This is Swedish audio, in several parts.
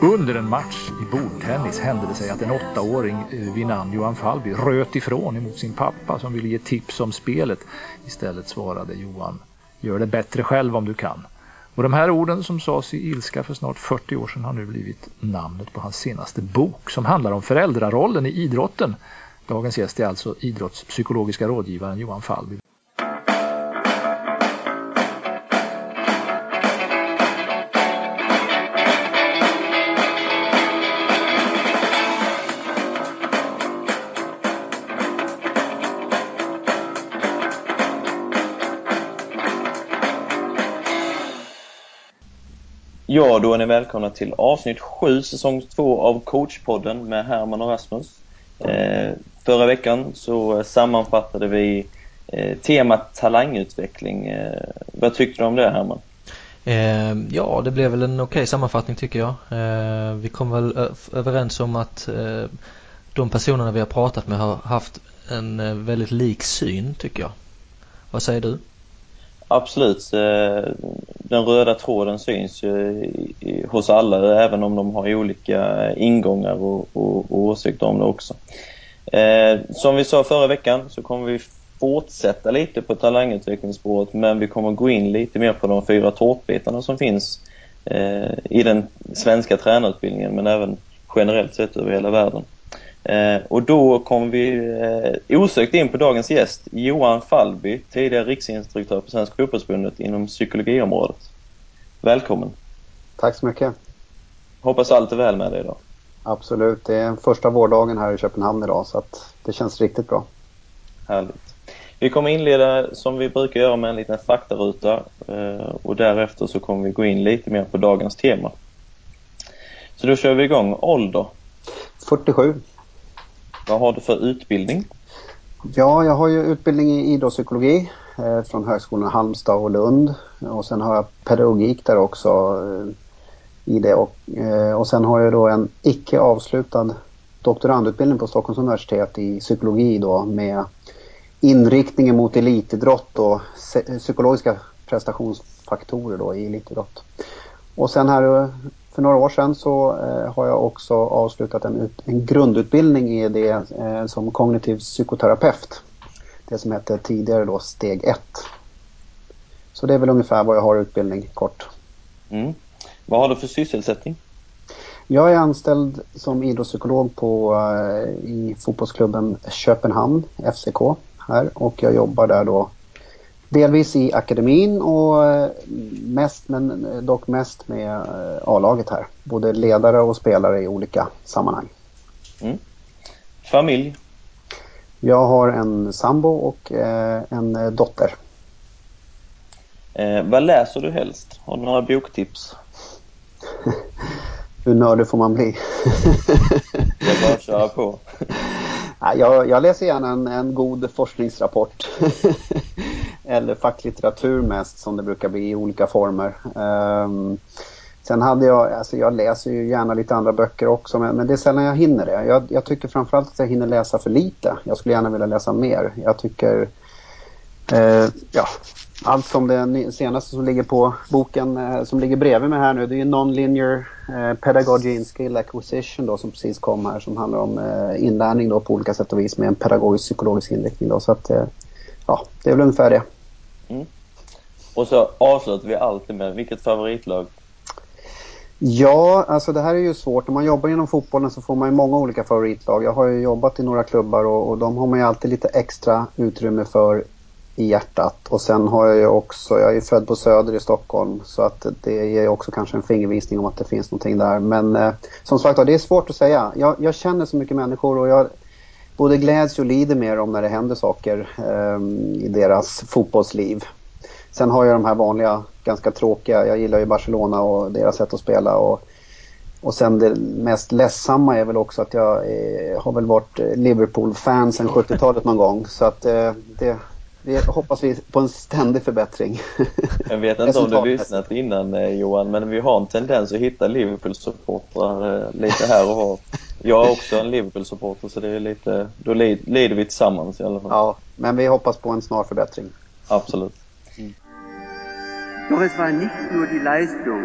Under en match i bordtennis hände det sig att en åttaåring eh, vid namn Johan Falby röt ifrån emot sin pappa som ville ge tips om spelet. Istället svarade Johan, gör det bättre själv om du kan. Och de här orden som sades i ilska för snart 40 år sedan har nu blivit namnet på hans senaste bok som handlar om föräldrarollen i idrotten. Dagens gäst är alltså idrottspsykologiska rådgivaren Johan Falby. Ja, då är ni välkomna till avsnitt 7, säsong 2 av coachpodden med Herman och Rasmus. Eh, förra veckan så eh, sammanfattade vi eh, temat talangutveckling. Eh, vad tyckte du om det Herman? Eh, ja, det blev väl en okej okay sammanfattning tycker jag. Eh, vi kom väl överens om att eh, de personerna vi har pratat med har haft en eh, väldigt lik syn tycker jag. Vad säger du? Absolut. Eh, den röda tråden syns ju hos alla, även om de har olika ingångar och, och, och åsikter om det också. Eh, som vi sa förra veckan så kommer vi fortsätta lite på talangutvecklingsspåret men vi kommer gå in lite mer på de fyra tårtbitarna som finns eh, i den svenska tränarutbildningen men även generellt sett över hela världen. Eh, och då kommer vi eh, osökt in på dagens gäst, Johan Fallby, tidigare riksinstruktör på Svenska fotbollsförbundet inom psykologiområdet. Välkommen! Tack så mycket! Hoppas allt är väl med dig idag. Absolut, det är första vårdagen här i Köpenhamn idag så att det känns riktigt bra. Härligt! Vi kommer inleda som vi brukar göra med en liten faktaruta eh, och därefter så kommer vi gå in lite mer på dagens tema. Så då kör vi igång. Ålder? 47. Vad har du för utbildning? Ja, jag har ju utbildning i idrottspsykologi eh, från Högskolan Halmstad och Lund. Och sen har jag pedagogik där också eh, i det. Och, eh, och sen har jag då en icke avslutad doktorandutbildning på Stockholms universitet i psykologi då med inriktningen mot elitidrott och psykologiska prestationsfaktorer då i elitidrott. Och sen här för några år sedan så eh, har jag också avslutat en, en grundutbildning i det eh, som kognitiv psykoterapeut. Det som hette tidigare då steg 1. Så det är väl ungefär vad jag har utbildning kort. Mm. Vad har du för sysselsättning? Jag är anställd som idrottspsykolog på, eh, i fotbollsklubben Köpenhamn, FCK här och jag jobbar där då Delvis i akademin och eh, mest, men dock mest med eh, A-laget här. Både ledare och spelare i olika sammanhang. Mm. Familj? Jag har en sambo och eh, en dotter. Eh, vad läser du helst? Har du några boktips? Hur nördig får man bli? Jag bara köra på. jag, jag läser gärna en, en god forskningsrapport. eller facklitteratur mest som det brukar bli i olika former. Um, sen hade jag, alltså jag läser ju gärna lite andra böcker också men, men det är sällan jag hinner det. Jag, jag, tycker framförallt att jag hinner läsa för lite. Jag skulle gärna vilja läsa mer. Jag tycker, uh, ja, allt som det senaste som ligger på boken uh, som ligger bredvid mig här nu det är ju Non-Linear uh, Pedagogy in Skill Acquisition då som precis kom här som handlar om inlärning då på olika sätt och vis med en pedagogisk psykologisk inriktning då så att ja, det är väl ungefär det. Mm. Och så avslutar vi alltid med, vilket favoritlag? Ja, alltså det här är ju svårt. Om man jobbar inom fotbollen så får man ju många olika favoritlag. Jag har ju jobbat i några klubbar och, och de har man ju alltid lite extra utrymme för i hjärtat. Och sen har jag ju också, jag är född på Söder i Stockholm så att det ger också kanske en fingervisning om att det finns någonting där. Men eh, som sagt det är svårt att säga. Jag, jag, känner så mycket människor och jag både gläds och lider med dem när det händer saker eh, i deras fotbollsliv. Sen har jag de här vanliga, ganska tråkiga, jag gillar ju Barcelona och deras sätt att spela. Och, och sen det mest ledsamma är väl också att jag eh, har väl varit Liverpool-fan sedan 70-talet någon gång. Så att eh, det, vi hoppas vi på en ständig förbättring. Jag vet inte om du lyssnat innan eh, Johan, men vi har en tendens att hitta Liverpool-supportrar eh, lite här och var. Jag är också en Liverpool-supporter så det är lite, då lider vi tillsammans i alla fall. Ja, men vi hoppas på en snar förbättring. Absolut. Mm. Doch es war nicht nur die Leistung,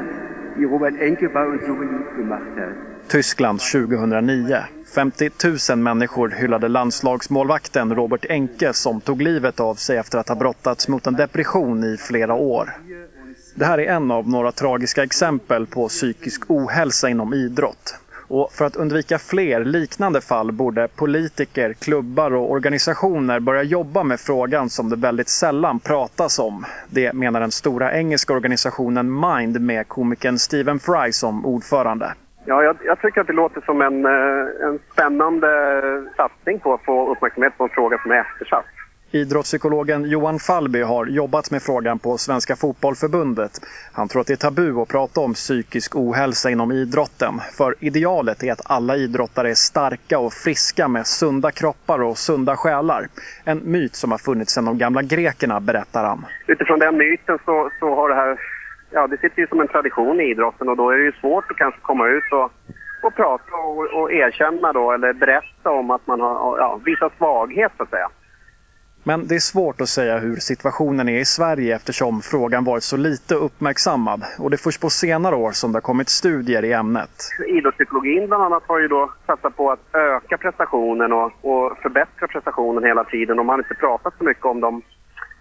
wie Robert Enke bei uns so beliebt gemacht hat. Tyskland 2009. 50 000 människor hyllade landslagsmålvakten Robert Enke som tog livet av sig efter att ha brottats mot en depression i flera år. Det här är en av några tragiska exempel på psykisk ohälsa inom idrott. Och för att undvika fler liknande fall borde politiker, klubbar och organisationer börja jobba med frågan som det väldigt sällan pratas om. Det menar den stora engelska organisationen Mind med komikern Stephen Fry som ordförande. Ja, jag, jag, tycker att det låter som en, eh, en spännande satsning på att få uppmärksamhet på en fråga som är eftersatt. Idrottspsykologen Johan Fallby har jobbat med frågan på Svenska Fotbollförbundet. Han tror att det är tabu att prata om psykisk ohälsa inom idrotten. För idealet är att alla idrottare är starka och friska med sunda kroppar och sunda själar. En myt som har funnits sedan de gamla grekerna, berättar han. Utifrån den myten så, så har det här ja, det sitter ju som en tradition i idrotten och då är det ju svårt att kanske komma ut och, och prata och, och erkänna då eller berätta om att man har ja, vissa svaghet så att säga. Men det är svårt att säga hur situationen är i Sverige eftersom frågan varit så lite uppmärksammad. Och det är först på senare år som det har kommit studier i ämnet. Idrottspsykologin bland annat har ju då satsat på att öka prestationen och, och förbättra prestationen hela tiden. Och man har inte pratat så mycket om de,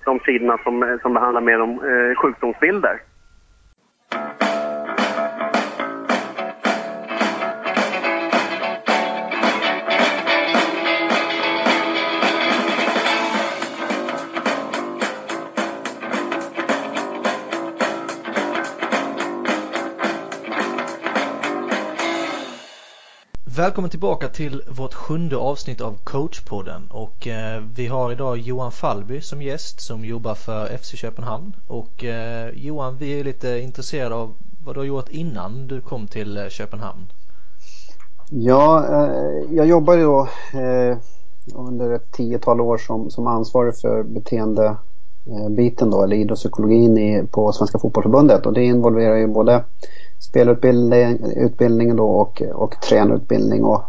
de sidorna som, som behandlar mer om eh, sjukdomsbilder. Thank you. Välkommen tillbaka till vårt sjunde avsnitt av coachpodden. Och eh, vi har idag Johan Fallby som gäst som jobbar för FC Köpenhamn. Och eh, Johan vi är lite intresserade av vad du har gjort innan du kom till eh, Köpenhamn. Ja, eh, jag jobbade då eh, under ett tiotal år som, som ansvarig för beteendebiten eh, då eller idrottspsykologin i, på Svenska Fotbollförbundet. Och det involverar ju både spelutbildning utbildning då och, och tränarutbildning. Och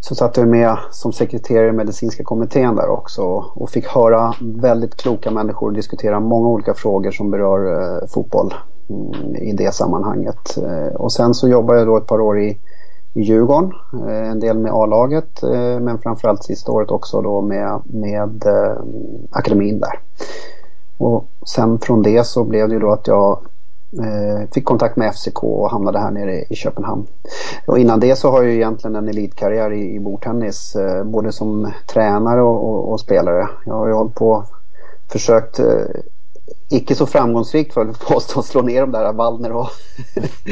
så satt jag med som sekreterare i medicinska kommittén där också och fick höra väldigt kloka människor diskutera många olika frågor som berör eh, fotboll mm, i det sammanhanget. Eh, och sen så jobbade jag då ett par år i, i Djurgården, eh, en del med A-laget eh, men framförallt sista året också då med, med eh, akademin där. Och sen från det så blev det ju då att jag Eh, fick kontakt med FCK och hamnade här nere i Köpenhamn. Och innan det så har jag egentligen en elitkarriär i, i bordtennis, eh, både som tränare och, och, och, spelare. Jag har ju hållit på försökt, eh, icke så framgångsrikt för att påstå, slå ner de där Wallner och,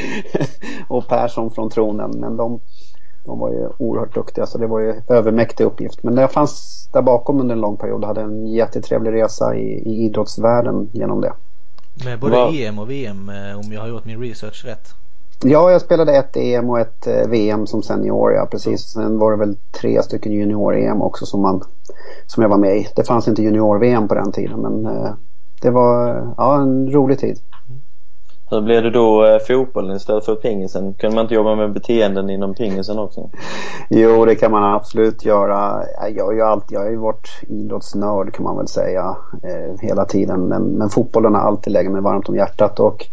och Persson från tronen. Men de, de var ju oerhört duktiga så det var ju övermäktig uppgift. Men jag fanns där bakom under en lång period och hade en jättetrevlig resa i, i idrottsvärlden genom det. Med både Va? EM och VM eh, om jag har gjort min research rätt. Ja, jag spelade ett EM och ett eh, VM som senior, ja precis. Sen var det väl tre stycken junior-EM också som, man, som jag var med i. Det fanns inte junior-VM på den tiden men eh, det var ja, en rolig tid. Hur blev det då eh, fotbollen istället för pingisen? Kunde man inte jobba med beteenden inom pingisen också? Jo, det kan man absolut göra. Jag har ju alltid, jag har ju varit idrottsnörd kan man väl säga eh, hela tiden. Men, men fotbollen har alltid legat mig varmt om hjärtat och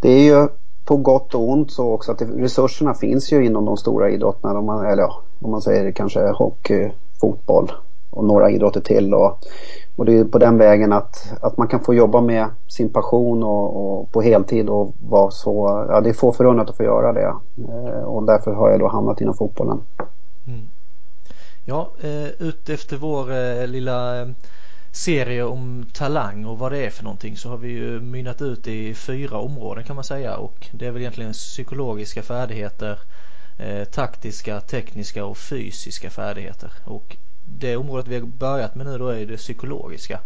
det är ju på gott och ont så också att det, resurserna finns ju inom de stora idrotterna. Om man, eller ja, om man säger kanske hockey, fotboll och några idrotter till. Och, och det är på den vägen att, att man kan få jobba med sin passion och, och på heltid och vara så, ja det är få förunnat att få göra det. Eh, och därför har jag då hamnat inom fotbollen. Mm. Ja, eh, ut efter vår eh, lilla eh, serie om talang och vad det är för någonting så har vi ju mynnat ut i fyra områden kan man säga och det är väl egentligen psykologiska färdigheter, eh, taktiska, tekniska och fysiska färdigheter. Och det området vi har börjat med nu då är det psykologiska.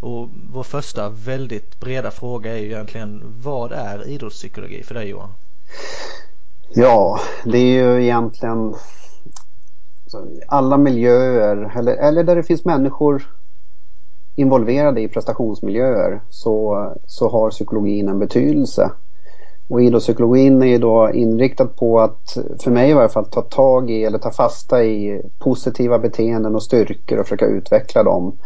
Och vår första väldigt breda fråga är ju egentligen vad är idrottspsykologi för dig Johan? Ja, det är ju egentligen alltså, alla miljöer eller, eller där det finns människor involverade i prestationsmiljöer så, så har psykologin en betydelse. Och idrottspsykologin är då inriktad på att, för mig i varje fall, ta tag i eller ta fasta i positiva beteenden och styrkor och försöka utveckla dem.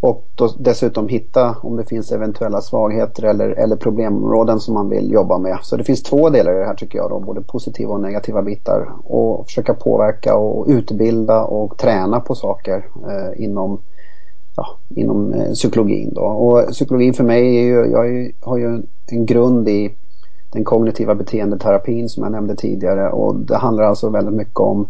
Och då dessutom hitta om det finns eventuella svagheter eller, eller problemområden som man vill jobba med. Så det finns två delar i det här tycker jag, då, både positiva och negativa bitar. Och försöka påverka och utbilda och träna på saker eh, inom, ja, inom eh, psykologin. Då. Och psykologin för mig är ju, jag är, har ju en grund i den kognitiva beteendeterapin som jag nämnde tidigare och det handlar alltså väldigt mycket om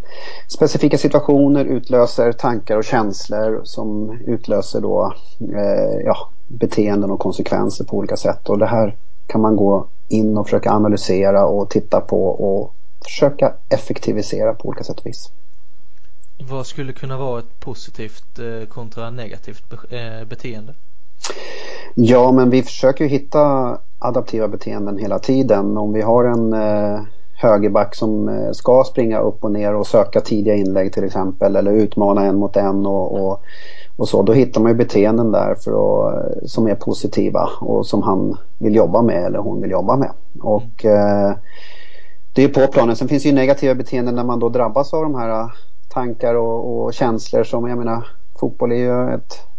specifika situationer utlöser tankar och känslor som utlöser då eh, ja, beteenden och konsekvenser på olika sätt och det här kan man gå in och försöka analysera och titta på och försöka effektivisera på olika sätt och vis. Vad skulle kunna vara ett positivt eh, kontra negativt eh, beteende? Ja, men vi försöker hitta adaptiva beteenden hela tiden. Om vi har en eh, högerback som eh, ska springa upp och ner och söka tidiga inlägg till exempel eller utmana en mot en och, och, och så. Då hittar man ju beteenden där för att, eh, som är positiva och som han vill jobba med eller hon vill jobba med. Och eh, det är på planen. Sen finns det ju negativa beteenden när man då drabbas av de här eh, tankar och, och känslor som, jag menar, fotboll är ju ett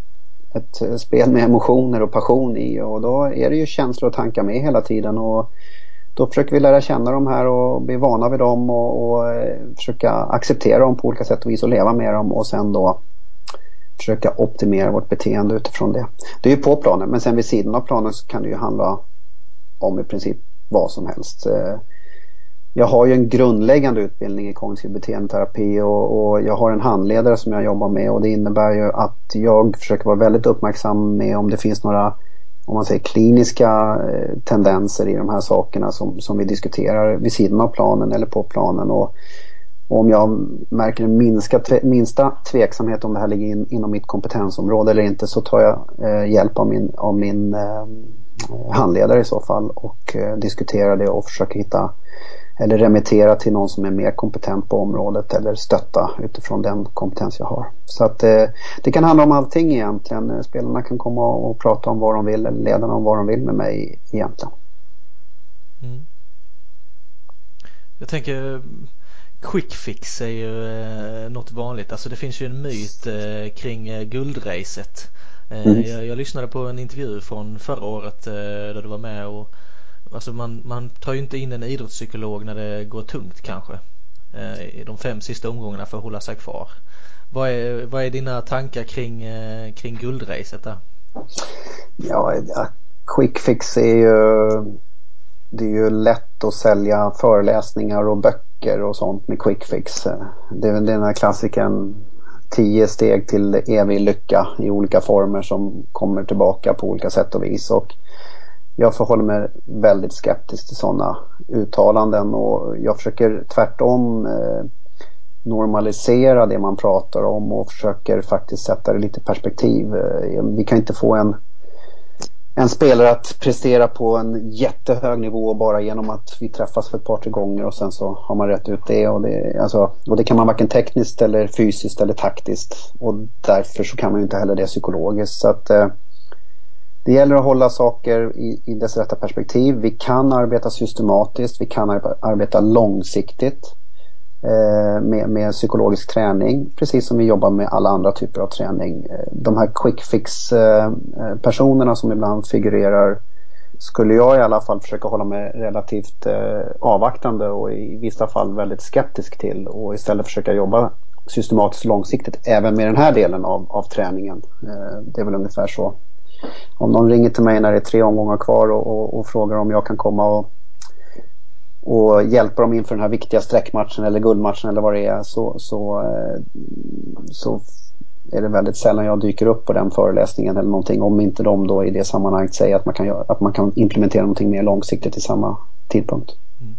ett eh, spel med emotioner och passion i och då är det ju känslor och tankar med hela tiden och då försöker vi lära känna dem här och bli vana vid dem och, och eh, försöka acceptera dem på olika sätt och vis och leva med dem och sen då försöka optimera vårt beteende utifrån det. Det är ju på planen men sen vid sidan av planen så kan det ju handla om i princip vad som helst. Eh, jag har ju en grundläggande utbildning i kognitiv beteendeterapi och, och, jag har en handledare som jag jobbar med och det innebär ju att jag försöker vara väldigt uppmärksam med om det finns några om man säger kliniska eh, tendenser i de här sakerna som, som vi diskuterar vid sidan av planen eller på planen. Och, och om jag märker en minska, minsta tveksamhet om det här ligger in, inom mitt kompetensområde eller inte så tar jag eh, hjälp av min, av min eh, handledare i så fall och eh, diskuterar det och försöker hitta eller remittera till någon som är mer kompetent på området eller stötta utifrån den kompetens jag har. Så att eh, det kan handla om allting egentligen. Spelarna kan komma och prata om vad de vill eller ledarna om vad de vill med mig egentligen. Mm. Jag tänker quick fix är ju eh, något vanligt. Alltså det finns ju en myt eh, kring eh, guldracet. Eh, mm. jag, jag, lyssnade på en intervju från förra året eh, där du var med och Alltså man, man tar ju inte in en idrottspsykolog när det går tungt kanske. Eh, I de fem sista omgångarna för att hålla sig kvar. Vad är, vad är dina tankar kring, eh, kring guldracet där? Ja, quick fix är ju det är ju lätt att sälja föreläsningar och böcker och sånt med quick fix. Det är väl den här klassiken tio steg till evig lycka i olika former som kommer tillbaka på olika sätt och vis. Och jag förhåller mig väldigt skeptisk till sådana uttalanden och jag försöker tvärtom eh, normalisera det man pratar om och försöker faktiskt sätta det lite i perspektiv. Eh, vi kan inte få en, en spelare att prestera på en jättehög nivå bara genom att vi träffas för ett par, tre gånger och sen så har man rätt ut det. Och det, alltså, och det kan man varken tekniskt eller fysiskt eller taktiskt. Och därför så kan man ju inte heller det psykologiskt. Så att, eh, det gäller att hålla saker i, i dess rätta perspektiv. Vi kan arbeta systematiskt, vi kan arbeta långsiktigt eh, med, med, psykologisk träning, precis som vi jobbar med alla andra typer av träning. Eh, de här quick fix eh, eh, personerna som ibland figurerar skulle jag i alla fall försöka hålla mig relativt eh, avvaktande och i vissa fall väldigt skeptisk till och istället försöka jobba systematiskt långsiktigt även med den här delen av, av träningen. Eh, det är väl ungefär så om någon ringer till mig när det är tre omgångar kvar och, och, och frågar om jag kan komma och, och hjälpa dem inför den här viktiga sträckmatchen eller guldmatchen eller vad det är så, så, eh, så är det väldigt sällan jag dyker upp på den föreläsningen eller någonting om inte de då i det sammanhanget säger att man kan, göra, att man kan implementera någonting mer långsiktigt i samma tidpunkt. Mm.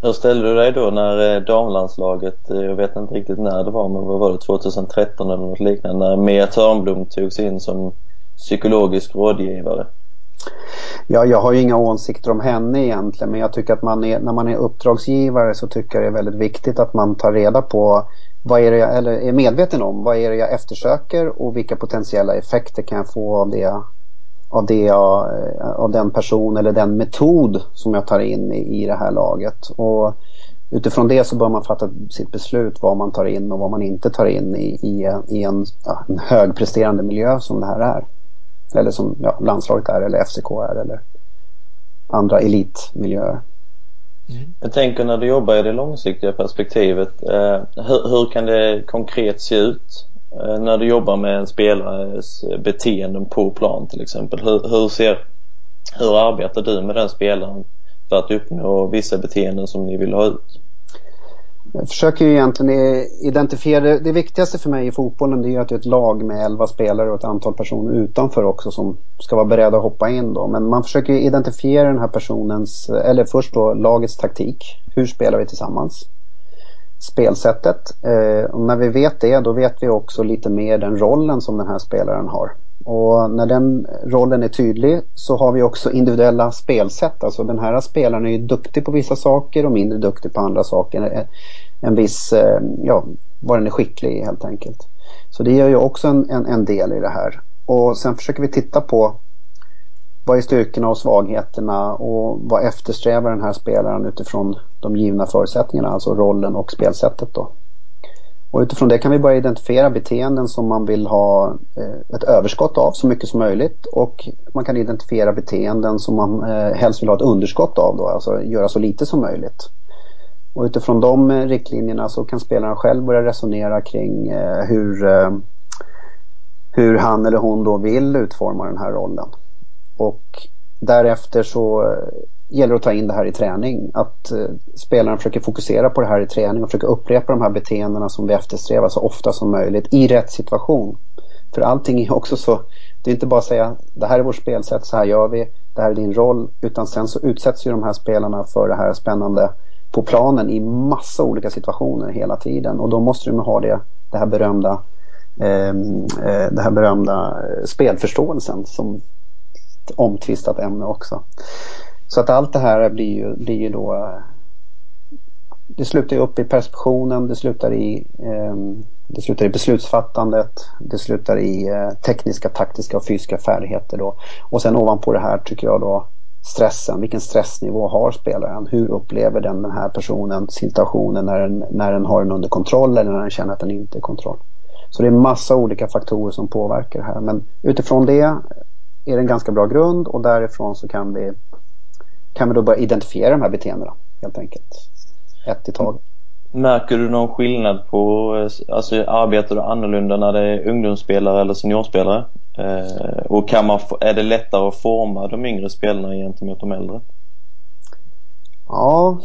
Hur ställde du dig då när eh, damlandslaget, eh, jag vet inte riktigt när det var, men vad var det, 2013 eller något liknande, när Mia Törnblom togs in som psykologisk rådgivare? Ja, jag har ju inga åsikter om henne egentligen men jag tycker att man är, när man är uppdragsgivare så tycker jag det är väldigt viktigt att man tar reda på vad är det jag, eller är medveten om vad är det jag eftersöker och vilka potentiella effekter kan jag få av det av, det jag, av den person eller den metod som jag tar in i, i det här laget. Och utifrån det så bör man fatta sitt beslut vad man tar in och vad man inte tar in i, i, i en, ja, en högpresterande miljö som det här är. Eller som ja, landslaget är eller FCK är eller andra elitmiljöer. Mm. Jag tänker när du jobbar i det långsiktiga perspektivet, eh, hur, hur, kan det konkret se ut eh, när du jobbar med en spelares beteenden på plan till exempel? Hur, hur, ser, hur arbetar du med den spelaren för att uppnå vissa beteenden som ni vill ha ut? Jag försöker ju egentligen identifiera, det, det viktigaste för mig i fotbollen det är att det är ett lag med 11 spelare och ett antal personer utanför också som ska vara beredda att hoppa in då. Men man försöker identifiera den här personens, eller först då lagets taktik. Hur spelar vi tillsammans? Spelsättet. Eh, och när vi vet det då vet vi också lite mer den rollen som den här spelaren har. Och när den rollen är tydlig så har vi också individuella spelsätt. Alltså den här spelaren är ju duktig på vissa saker och mindre duktig på andra saker. En viss, eh, ja, vad den är skicklig i helt enkelt. Så det gör ju också en, en, en del i det här. Och sen försöker vi titta på vad är styrkorna och svagheterna och vad eftersträvar den här spelaren utifrån de givna förutsättningarna, alltså rollen och spelsättet då. Och utifrån det kan vi börja identifiera beteenden som man vill ha eh, ett överskott av så mycket som möjligt och man kan identifiera beteenden som man eh, helst vill ha ett underskott av då, alltså göra så lite som möjligt. Och utifrån de eh, riktlinjerna så kan spelaren själv börja resonera kring hur, hur han eller hon då vill utforma den här rollen. Och därefter så gäller att ta in det här i träning. Att eh, spelaren försöker fokusera på det här i träning och försöka upprepa de här beteendena som vi eftersträvar så ofta som möjligt i rätt situation. För allting är också så, det är inte bara att säga det här är vårt spelsätt, så här gör vi, det här är din roll. Utan sen så utsätts ju de här spelarna för det här spännande på planen i massa olika situationer hela tiden. Och då måste de ha det, det här berömda ehm, eh, det här berömda eh, spelförståelsen som ett omtvistat ämne också. Så att allt det här blir ju, blir ju då det slutar ju upp i perceptionen, det slutar i, eh, det slutar i beslutsfattandet, det slutar i eh, tekniska, taktiska och fysiska färdigheter då. Och sen ovanpå det här tycker jag då stressen, vilken stressnivå har spelaren? Hur upplever den den här personen situationen när den, när den har den under kontroll eller när den känner att den inte är kontroll? Så det är massa olika faktorer som påverkar det här men utifrån det är det en ganska bra grund och därifrån så kan vi kan vi då börja identifiera de här beteendena helt enkelt. Ett i taget. Märker du någon skillnad på, alltså arbetar du annorlunda när det är ungdomsspelare eller seniorspelare? Eh, och kan man, är det lättare att forma de yngre spelarna gentemot de äldre? Ja,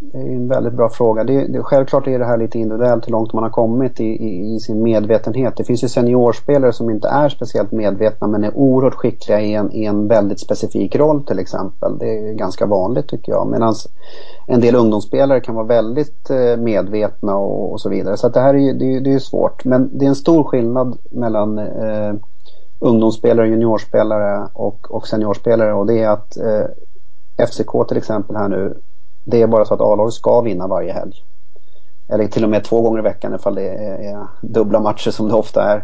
det är en väldigt bra fråga. Det, det, självklart är det här lite individuellt hur långt man har kommit i, i, i, sin medvetenhet. Det finns ju seniorspelare som inte är speciellt medvetna men är oerhört skickliga i en, i en väldigt specifik roll till exempel. Det är ganska vanligt tycker jag. Medan en del ungdomsspelare kan vara väldigt eh, medvetna och, och så vidare. Så det här är ju det, det är svårt. Men det är en stor skillnad mellan eh, ungdomsspelare, juniorspelare och, och seniorspelare och det är att eh, FCK till exempel här nu det är bara så att A-laget ska vinna varje helg. Eller till och med två gånger i veckan ifall det är dubbla matcher som det ofta är.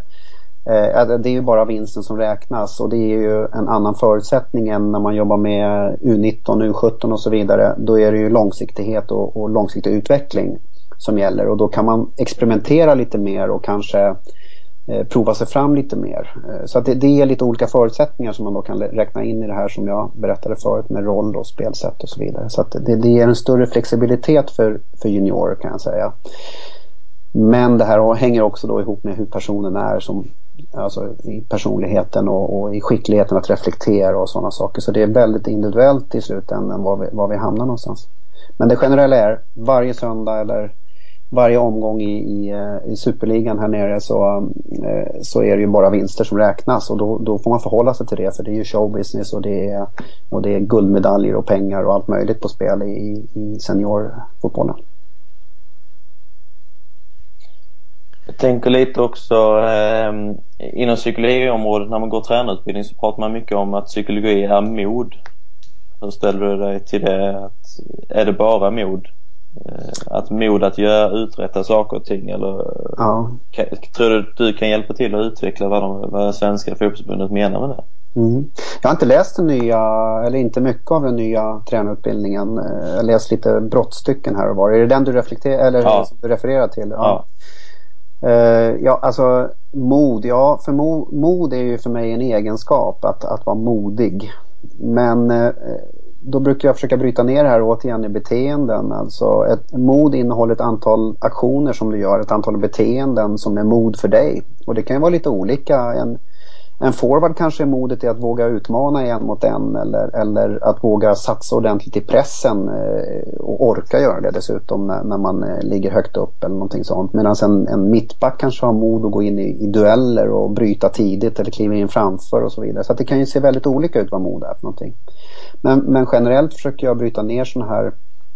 Eh, det är ju bara vinsten som räknas och det är ju en annan förutsättning än när man jobbar med U19, U17 och så vidare. Då är det ju långsiktighet och, och långsiktig utveckling som gäller och då kan man experimentera lite mer och kanske Eh, Eh, prova sig fram lite mer. Eh, så att det, det är lite olika förutsättningar som man då kan räkna in i det här som jag berättade förut med roll och spelsätt och så vidare. Så att det, det ger en större flexibilitet för, för juniorer kan jag säga. Men det här hänger också då ihop med hur personen är som, alltså i personligheten och, och i skickligheten att reflektera och sådana saker. Så det är väldigt individuellt i slutändan var vi, var vi hamnar någonstans. Men det generella är varje söndag eller varje omgång i, i, eh, i superligan här nere så, eh, så är det ju bara vinster som räknas och då, då får man förhålla sig till det för det är ju showbusiness och det är, och det är guldmedaljer och pengar och allt möjligt på spel i, i seniorfotbollen. Jag tänker lite också eh, inom psykologiområdet när man går tränarutbildning så pratar man mycket om att psykologi är mod. Hur ställer du dig till det? Att, är det bara mod? Eh, att mod att göra, uträtta saker och ting eller ja. kan, tror du att du kan hjälpa till att utveckla vad, de, vad Svenska fotbollsförbundet menar med det? Mm. Jag har inte läst den nya, eller inte mycket av den nya tränarutbildningen. Eh, jag har läst lite brottstycken här och var. Är det den du, reflekterar, eller ja. du refererar till? Ja. ja. Uh, ja, alltså mod. Ja, för mo, mod är ju för mig en egenskap att, att vara modig. Men uh, då brukar jag försöka bryta ner det här återigen i beteenden. Alltså ett mod innehåller ett antal aktioner som du gör, ett antal beteenden som är mod för dig. Och det kan ju vara lite olika. En, en forward kanske är modet i att våga utmana en mot en eller, eller att våga satsa ordentligt i pressen eh, och orka göra det dessutom när, när man eh, ligger högt upp eller någonting sånt. Medan en, en mittback kanske har mod att gå in i, i dueller och bryta tidigt eller kliva in framför och så vidare. Så det kan ju se väldigt olika ut vad mod är för någonting. Men, men generellt försöker jag bryta ner sådana här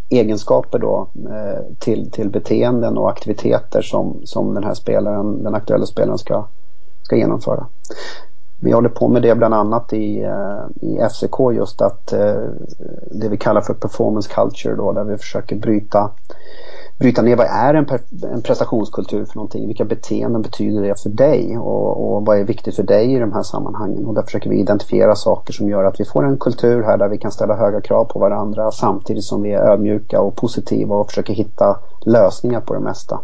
egenskaper då eh, till, till beteenden och aktiviteter som, som den här spelaren, den aktuella spelaren ska, ska genomföra. Vi håller på med det bland annat i, eh, i FCK just att eh, det vi kallar för performance culture då där vi försöker bryta bryta ner vad är en, en prestationskultur för någonting? Vilka beteenden betyder det för dig? Och, och, vad är viktigt för dig i de här sammanhangen? Och där försöker vi identifiera saker som gör att vi får en kultur här där vi kan ställa höga krav på varandra samtidigt som vi är ödmjuka och positiva och försöker hitta lösningar på det mesta.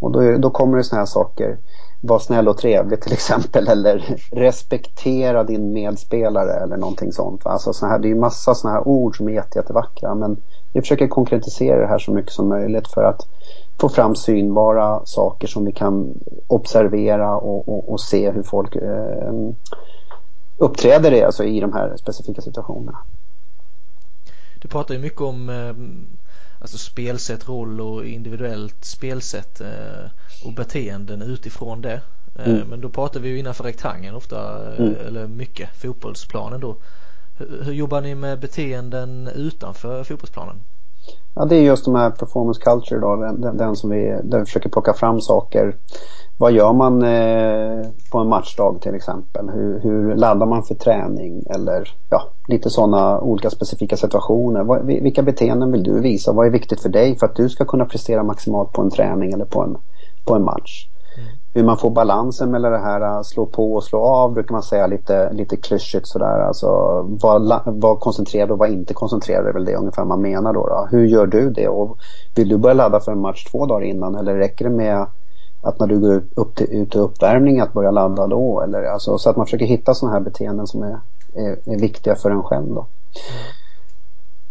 Och då, då kommer det sådana här saker var snäll och trevlig till exempel eller respektera din medspelare eller någonting sånt. Alltså så här, det är ju massa sådana här ord som är jätte, jättevackra men vi försöker konkretisera det här så mycket som möjligt för att få fram synbara saker som vi kan observera och, och, och se hur folk eh, uppträder det, alltså i de här specifika situationerna. Du pratar ju mycket om eh, alltså spelsätt, roll och individuellt spelsätt eh, och beteenden utifrån det. Eh, mm. Men då pratar vi ju innanför rektangeln ofta, eh, mm. eller mycket, fotbollsplanen då. Hur jobbar ni med beteenden utanför fotbollsplanen? Ja, det är just de här performance culture då, den, den som vi, där vi försöker plocka fram saker. Vad gör man eh, på en matchdag till exempel? Hur, hur, laddar man för träning? Eller ja, lite sådana olika specifika situationer. Vad, vilka beteenden vill du visa? Vad är viktigt för dig för att du ska kunna prestera maximalt på en träning eller på en, på en match? hur man får balansen mellan det här äh, slå på och slå av brukar man säga lite, lite klyschigt sådär. Alltså var, var koncentrerad och var inte koncentrerad är väl det ungefär man menar då, då. Hur gör du det? Och vill du börja ladda för en match två dagar innan eller räcker det med att när du går upp till, ut till uppvärmning att börja ladda då? Eller, alltså, så att man försöker hitta sådana här beteenden som är, är, är viktiga för en själv då.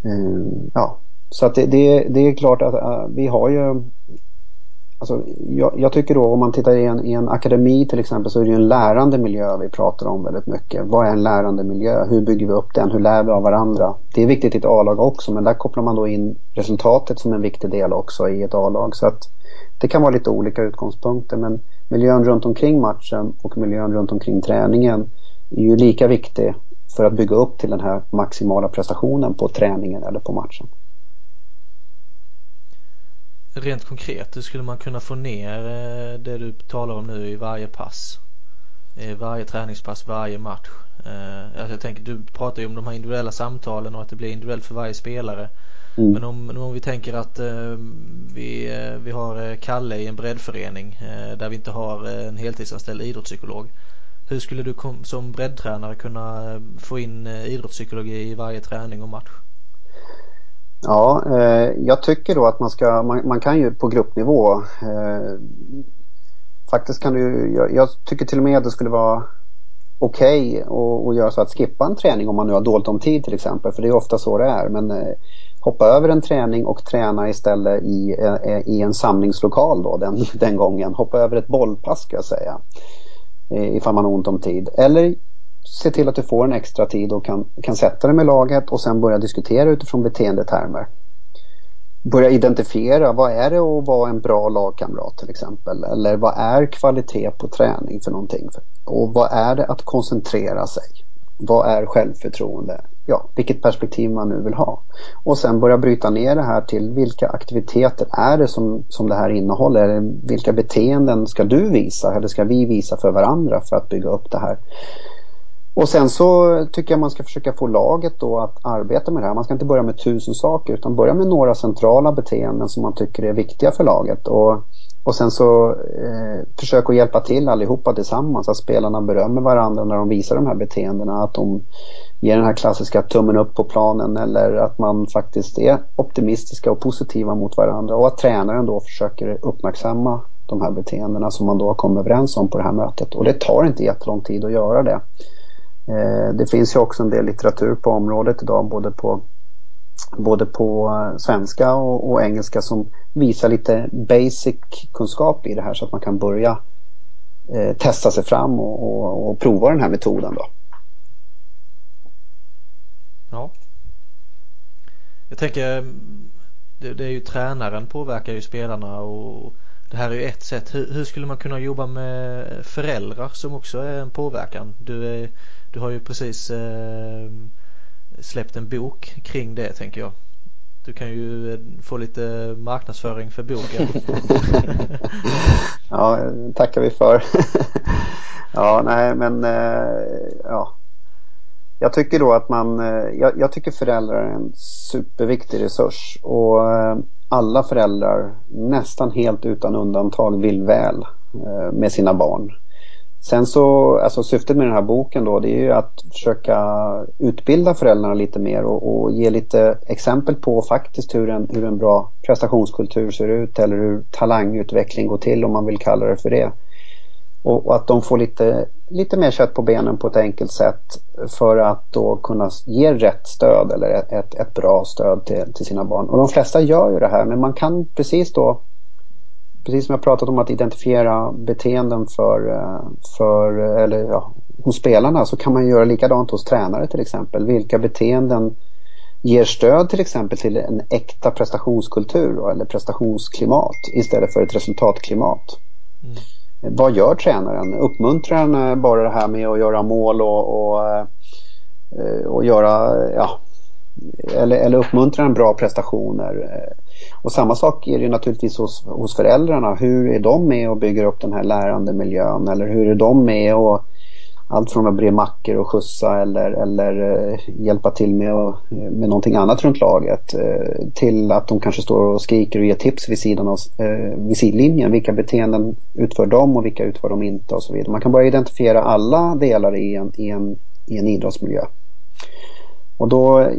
Mm, ja, så att det, det, det är klart att uh, vi har ju Alltså, jag, jag, tycker då om man tittar i en, i en akademi till exempel så är det ju en lärande miljö vi pratar om väldigt mycket. Vad är en lärande miljö? Hur bygger vi upp den? Hur lär vi av varandra? Det är viktigt i ett A-lag också men där kopplar man då in resultatet som en viktig del också i ett A-lag. Så att det kan vara lite olika utgångspunkter men miljön runt omkring matchen och miljön runt omkring träningen är ju lika viktig för att bygga upp till den här maximala prestationen på träningen eller på matchen rent konkret, hur skulle man kunna få ner eh, det du talar om nu i varje pass? I varje träningspass, varje match. Eh, Eh, alltså jag tänker, du pratar ju om de här individuella samtalen och att det blir individuellt för varje spelare. Mm. Men om, om vi tänker att eh, vi, vi har Kalle i en breddförening där vi inte har en heltidsanställd idrottspsykolog. Hur skulle du som breddtränare kunna få in idrottspsykologi i varje träning och match? Ja, eh, jag tycker då att man ska, man, man kan ju på gruppnivå eh, Faktiskt kan du, jag, jag, tycker till och med att det skulle vara okej okay att göra så att skippa en träning om man nu har dåligt om tid till exempel, för det är ofta så det är. Men eh, hoppa över en träning och träna istället i, eh, i en samlingslokal då den, den gången. Hoppa över ett bollpass ska jag säga. Eh, ifall man har ont om tid. Eller se till att du får en extra tid och kan, kan sätta dig med laget och sen börja diskutera utifrån beteendetermer. Börja identifiera vad är det att vara en bra lagkamrat till exempel. Eller vad är kvalitet på träning för någonting. Och vad är det att koncentrera sig. Vad är självförtroende? Ja, vilket perspektiv man nu vill ha. Och sen börja bryta ner det här till vilka aktiviteter är det som, som det här innehåller? Vilka beteenden ska du visa eller ska vi visa för varandra för att bygga upp det här? Och sen så tycker jag man ska försöka få laget då att arbeta med det här. Man ska inte börja med tusen saker utan börja med några centrala beteenden som man tycker är viktiga för laget. Och, och sen så eh, försök att hjälpa till allihopa tillsammans. Att spelarna berömmer varandra när de visar de här beteendena. Att de ger den här klassiska tummen upp på planen eller att man faktiskt är optimistiska och positiva mot varandra. Och att tränaren då försöker uppmärksamma de här beteendena som man då har kommit överens om på det här mötet. Och det tar inte jättelång tid att göra det. Eh, det finns ju också en del litteratur på området idag både på, både på eh, svenska och, och engelska som visar lite basic kunskap i det här så att man kan börja eh, testa sig fram och, och, och, prova den här metoden. Då. Ja. Jag tänker, det, det, är ju tränaren påverkar ju spelarna och det här är ju ett sätt. Hur, hur, skulle man kunna jobba med föräldrar som också är en påverkan? Du, är, du har ju precis eh, släppt en bok kring det tänker jag. Du kan ju få lite marknadsföring för boken. ja, tackar vi för. ja, nej men eh, ja. Jag tycker då att man, eh, jag, jag, tycker föräldrar är en superviktig resurs och eh, alla föräldrar nästan helt utan undantag vill väl med sina barn. Sen så, alltså syftet med den här boken då, det är ju att försöka utbilda föräldrarna lite mer och, och ge lite exempel på faktiskt hur en, hur en bra prestationskultur ser ut eller hur talangutveckling går till om man vill kalla det för det. Och, och, att de får lite, lite mer kött på benen på ett enkelt sätt för att då kunna ge rätt stöd eller ett, ett bra stöd till, till sina barn. Och de flesta gör ju det här men man kan precis då precis som jag pratat om att identifiera beteenden för, eh, för eller ja, hos spelarna så kan man göra likadant hos tränare till exempel. Vilka beteenden ger stöd till exempel till en äkta prestationskultur eller prestationsklimat istället för ett resultatklimat. Mm. Vad gör tränaren? Uppmuntrar han bara det här med att göra mål och, och, eh, och göra, ja, eller, eller uppmuntrar en bra prestationer? Eh, och samma sak är det naturligtvis hos, hos föräldrarna. Hur är de med och bygger upp den här lärande miljön? Eller hur är de med och allt från att bre mackor och skjutsa eller, eller eh, hjälpa till med, och, eh, med någonting annat runt laget till att de kanske står och skriker och ger tips vid sidan av vid sidlinjen. Vilka beteenden utför de och vilka utför de inte och så vidare. Man kan bara identifiera alla delar i en, i en, i en idrottsmiljö. Och då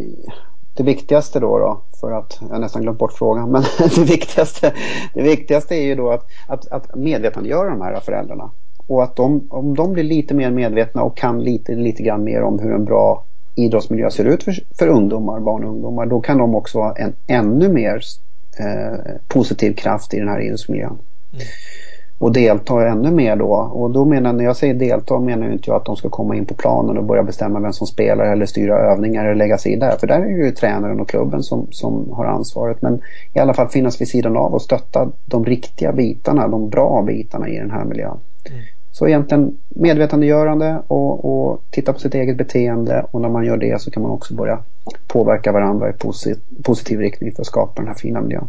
det viktigaste då, då för att, jag nästan glömt bort frågan, men det viktigaste, det viktigaste är ju då att, att, att medvetandegöra de här föräldrarna. Och att de, om de blir lite mer medvetna och kan lite, lite grann mer om hur en bra idrottsmiljö ser ut för, för ungdomar, barn och ungdomar, då kan de också vara en ännu mer eh, positiv kraft i den här idrottsmiljön. Mm och delta ännu mer då. Och då menar när jag säger delta menar jag inte att de ska komma in på planen och börja bestämma vem som spelar eller styra övningar eller lägga sig i där. För där är det ju tränaren och klubben som, som har ansvaret. Men i alla fall finnas vid sidan av och stötta de riktiga bitarna, de bra bitarna i den här miljön. Mm. Så egentligen medvetandegörande och, och titta på sitt eget beteende och när man gör det så kan man också börja påverka varandra i positiv, positiv riktning för att skapa den här fina miljön.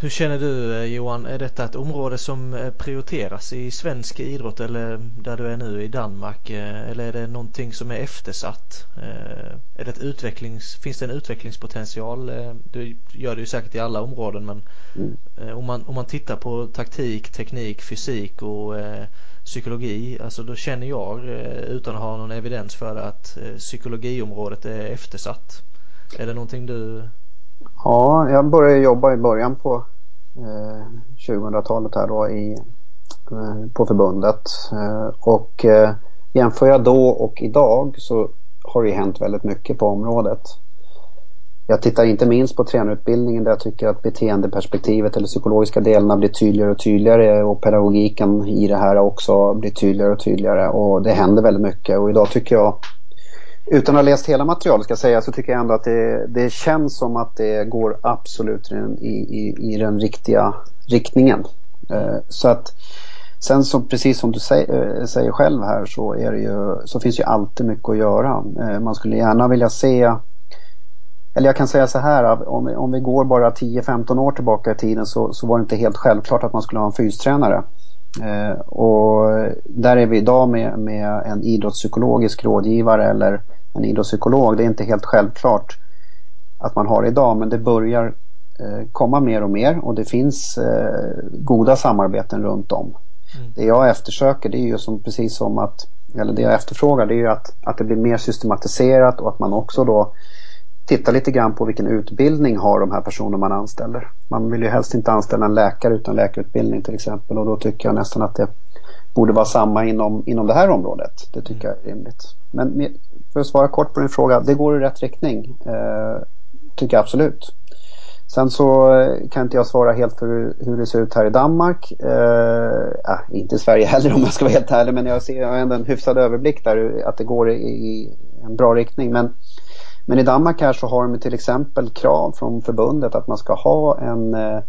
Hur känner du eh, Johan? Är detta ett område som eh, prioriteras i svensk idrott eller där du är nu i Danmark? Eh, eller är det någonting som är eftersatt? Är det ett utvecklings, finns det en utvecklingspotential? Du gör det ju säkert i alla områden men mm. om, man, om man tittar på taktik, teknik, fysik och psykologi, alltså då känner jag utan att ha någon evidens för det att psykologiområdet är eftersatt. Är det någonting du Ja, jag började jobba i början på eh, 2000-talet här då i, eh, på förbundet. Eh, och eh, jämför jag då och idag så har det hänt väldigt mycket på området. Jag tittar inte minst på tränarutbildningen där jag tycker att beteendeperspektivet eller psykologiska delarna blir tydligare och tydligare och pedagogiken i det här också blir tydligare och tydligare och det händer väldigt mycket och idag tycker jag utan att ha läst hela materialet ska jag säga så tycker jag ändå att det, det känns som att det går absolut i, i, i den riktiga riktningen. Eh, så att Sen så precis som du säger, eh, säger själv här så, är det ju, så finns ju alltid mycket att göra. Eh, man skulle gärna vilja se eller jag kan säga så här, om vi, om vi går bara 10-15 år tillbaka i tiden så, så var det inte helt självklart att man skulle ha en fystränare. Eh, och där är vi idag med, med en idrottspsykologisk rådgivare eller en idrottspsykolog. Det är inte helt självklart att man har idag men det börjar eh, komma mer och mer och det finns eh, goda samarbeten runt om. Mm. Det jag eftersöker det är ju som, precis som att, eller det jag efterfrågar det är ju att, att det blir mer systematiserat och att man också då titta lite grann på vilken utbildning har de här personerna man anställer. Man vill ju helst inte anställa en läkare utan läkarutbildning till exempel och då tycker jag nästan att det borde vara samma inom, inom det här området. Det tycker jag är rimligt. Men för att svara kort på din fråga, det går i rätt riktning. Eh, tycker jag absolut. Sen så kan inte jag svara helt för hur det ser ut här i Danmark. Eh, inte i Sverige heller om jag ska vara helt ärlig men jag ser jag har ändå en hyfsad överblick där att det går i, i en bra riktning. Men, men i Danmark här så har de till exempel krav från förbundet att man ska ha en eh,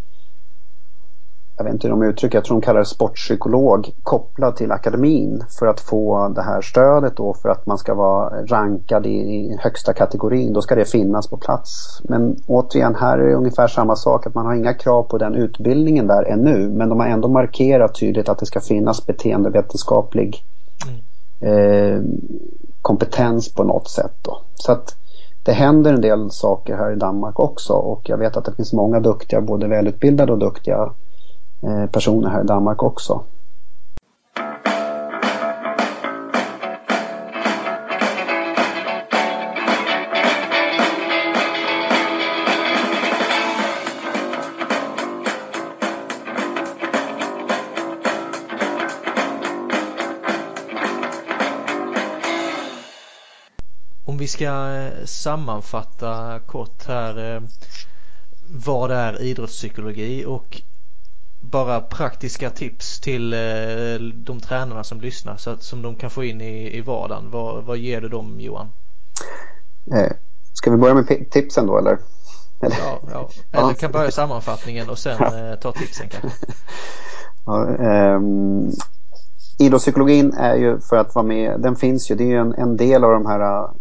jag vet inte hur de uttrycker jag tror de kallar det sportpsykolog kopplad till akademin för att få det här stödet då för att man ska vara rankad i, högsta kategorin. Då ska det finnas på plats. Men återigen, här är det ungefär samma sak att man har inga krav på den utbildningen där ännu men de har ändå markerat tydligt att det ska finnas beteendevetenskaplig eh, kompetens på något sätt. Då. Så att det händer en del saker här i Danmark också och jag vet att det finns många duktiga, både välutbildade och duktiga eh, personer här i Danmark också. Ska eh, sammanfatta kort här eh, vad är idrottspsykologi och bara praktiska tips till eh, de tränarna som lyssnar så att, som de kan få in i, i vardagen. Vad, vad ger du dem Johan? Ska vi börja med tipsen då eller? eller? Ja, ja. eller kan börja sammanfattningen och sen eh, ta tipsen kanske. ja, eh, idrottspsykologin är ju för att vara med, den finns ju, det är ju en, en del av de här ja,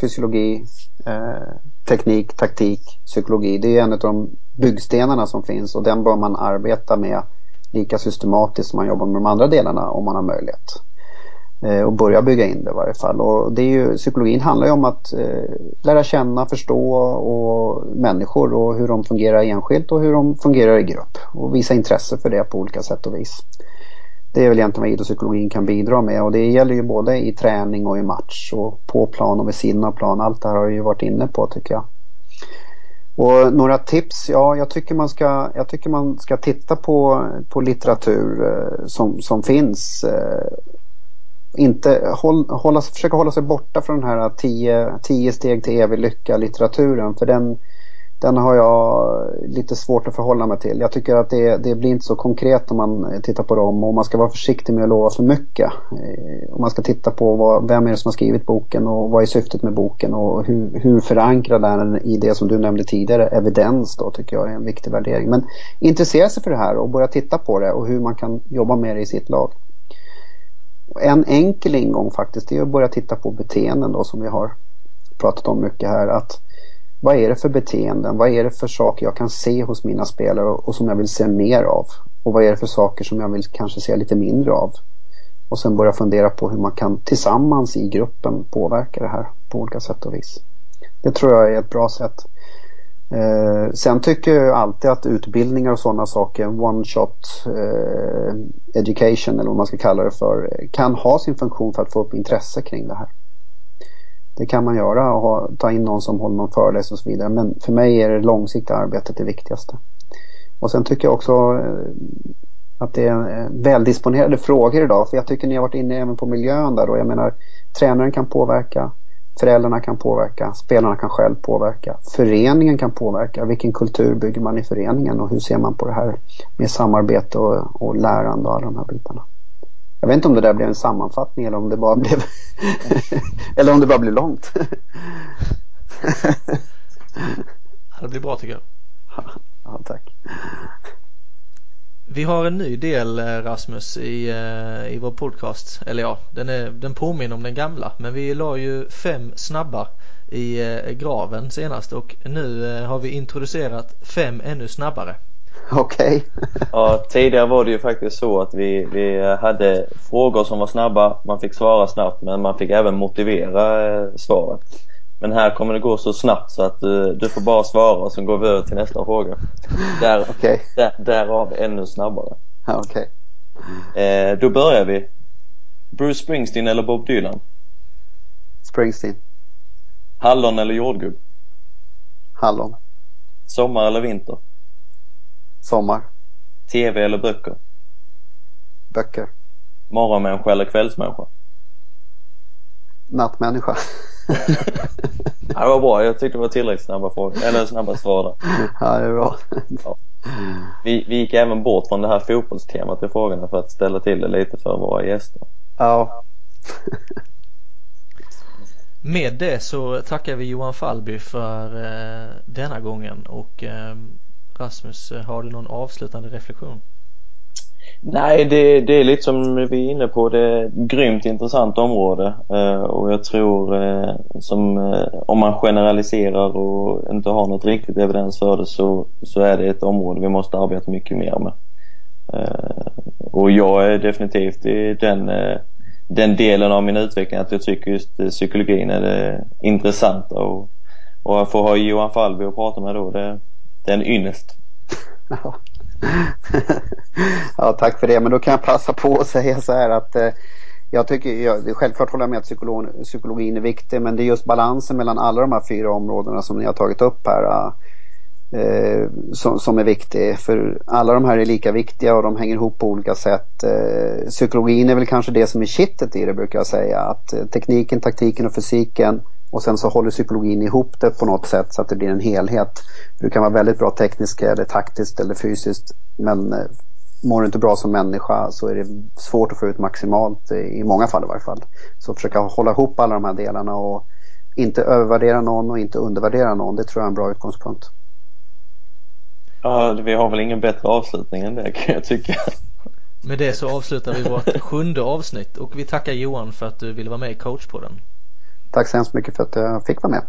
fysiologi, eh, teknik, taktik, psykologi. Det är en av de byggstenarna som finns och den bör man arbeta med lika systematiskt som man jobbar med de andra delarna om man har möjlighet. Eh, och börja bygga in det i varje fall. Och det är ju, psykologin handlar ju om att eh, lära känna, förstå och människor och hur de fungerar enskilt och hur de fungerar i grupp. Och visa intresse för det på olika sätt och vis. Det är väl egentligen vad idrottspsykologin kan bidra med och det gäller ju både i träning och i match och på plan och vid sidan av plan. Allt det här har vi ju varit inne på tycker jag. Och några tips? Ja, jag tycker man ska, jag tycker man ska titta på, på litteratur eh, som, som finns. Eh, inte håll, hålla, försöka hålla sig borta från den här 10 steg till evig lycka litteraturen för den, den har jag lite svårt att förhålla mig till. Jag tycker att det, det blir inte så konkret om man tittar på dem och man ska vara försiktig med att lova för mycket. Eh, om man ska titta på vad, vem är det som har skrivit boken och vad är syftet med boken och hur, hur förankrad är den i det som du nämnde tidigare, evidens då tycker jag är en viktig värdering. Men intressera sig för det här och börja titta på det och hur man kan jobba med det i sitt lag. En enkel ingång faktiskt är att börja titta på beteenden då som vi har pratat om mycket här. Att vad är det för beteenden? Vad är det för saker jag kan se hos mina spelare och, som jag vill se mer av? Och vad är det för saker som jag vill kanske se lite mindre av? Och sen börja fundera på hur man kan tillsammans i gruppen påverka det här på olika sätt och vis. Det tror jag är ett bra sätt. Eh, sen tycker jag alltid att utbildningar och sådana saker, one shot eh, education eller vad man ska kalla det för, kan ha sin funktion för att få upp intresse kring det här. Det kan man göra och ha, ta in någon som håller någon föreläsning och så vidare. Men för mig är det långsiktiga arbetet det viktigaste. Och sen tycker jag också eh, att det är eh, väldisponerade frågor idag. För jag tycker ni har varit inne även på miljön där och jag menar tränaren kan påverka, föräldrarna kan påverka, spelarna kan själv påverka, föreningen kan påverka. Vilken kultur bygger man i föreningen och hur ser man på det här med samarbete och, och lärande och alla de här bitarna. Jag vet inte om det där blev en sammanfattning eller om det bara blev eller om det bara blev långt. det blir bra tycker jag. Ja, tack. Vi har en ny del eh, Rasmus i, eh, i vår podcast. Eller ja, den, är, den påminner om den gamla. Men vi la ju fem snabba i eh, graven senast och nu har vi introducerat fem ännu snabbare. Okej. Okay. ja, tidigare var det ju faktiskt så att vi, vi hade frågor som var snabba, man fick svara snabbt men man fick även motivera eh, svaret. Men här kommer det gå så snabbt så att du, du får bara svara och sen går vi över till nästa fråga. Där, okay. där, därav ännu snabbare. Okej. Okay. Eh, då börjar vi. Bruce Springsteen eller Bob Dylan? Springsteen. Hallon eller jordgubb? Hallon. Sommar eller vinter? Sommar. TV eller böcker? Böcker. Morgonmänniska eller kvällsmänniska? Nattmänniska. ja, det var bra. Jag tyckte det var tillräckligt snabba frågor. Eller snabba svar där. Ja, det är bra. Ja. Vi, vi gick även bort från det här fotbollstemat i frågorna för att ställa till det lite för våra gäster. Ja. Med det så tackar vi Johan Fallby för eh, denna gången och eh, Rasmus, eh, har du någon avslutande reflektion? Nej, det, det är lite som vi är inne på. Det är ett grymt intressant område eh, och jag tror eh, som om man generaliserar och inte har något riktigt evidens för det så, så är det ett område vi måste arbeta mycket mer med. Och jag är definitivt i den, den delen av min utveckling att jag tycker just psykologin är det intressanta och, och att få ha Johan Fallby att prata med då, det, det är en ynnest. ja, tack för det. Men då kan jag passa på att säga så här att eh, jag tycker, jag, självklart håller jag med att psykolog, psykologin är viktig men det är just balansen mellan alla de här fyra områdena som ni har tagit upp här eh, som, som, är viktig. För alla de här är lika viktiga och de hänger ihop på olika sätt. Eh, psykologin är väl kanske det som är kittet i det brukar jag säga. Att eh, tekniken, taktiken och fysiken och sen så håller psykologin ihop det på något sätt så att det blir en helhet. Du kan vara väldigt bra tekniskt eller taktiskt eller fysiskt men eh, mår du inte bra som människa så är det svårt att få ut maximalt i många fall i varje fall. Så försöka hålla ihop alla de här delarna och inte övervärdera någon och inte undervärdera någon. Det tror jag är en bra utgångspunkt. Ja, vi har väl ingen bättre avslutning än det kan jag tycka. Med det så avslutar vi vårt sjunde avsnitt och vi tackar Johan för att du ville vara med i coachpodden. Tack så hemskt mycket för att jag fick vara med.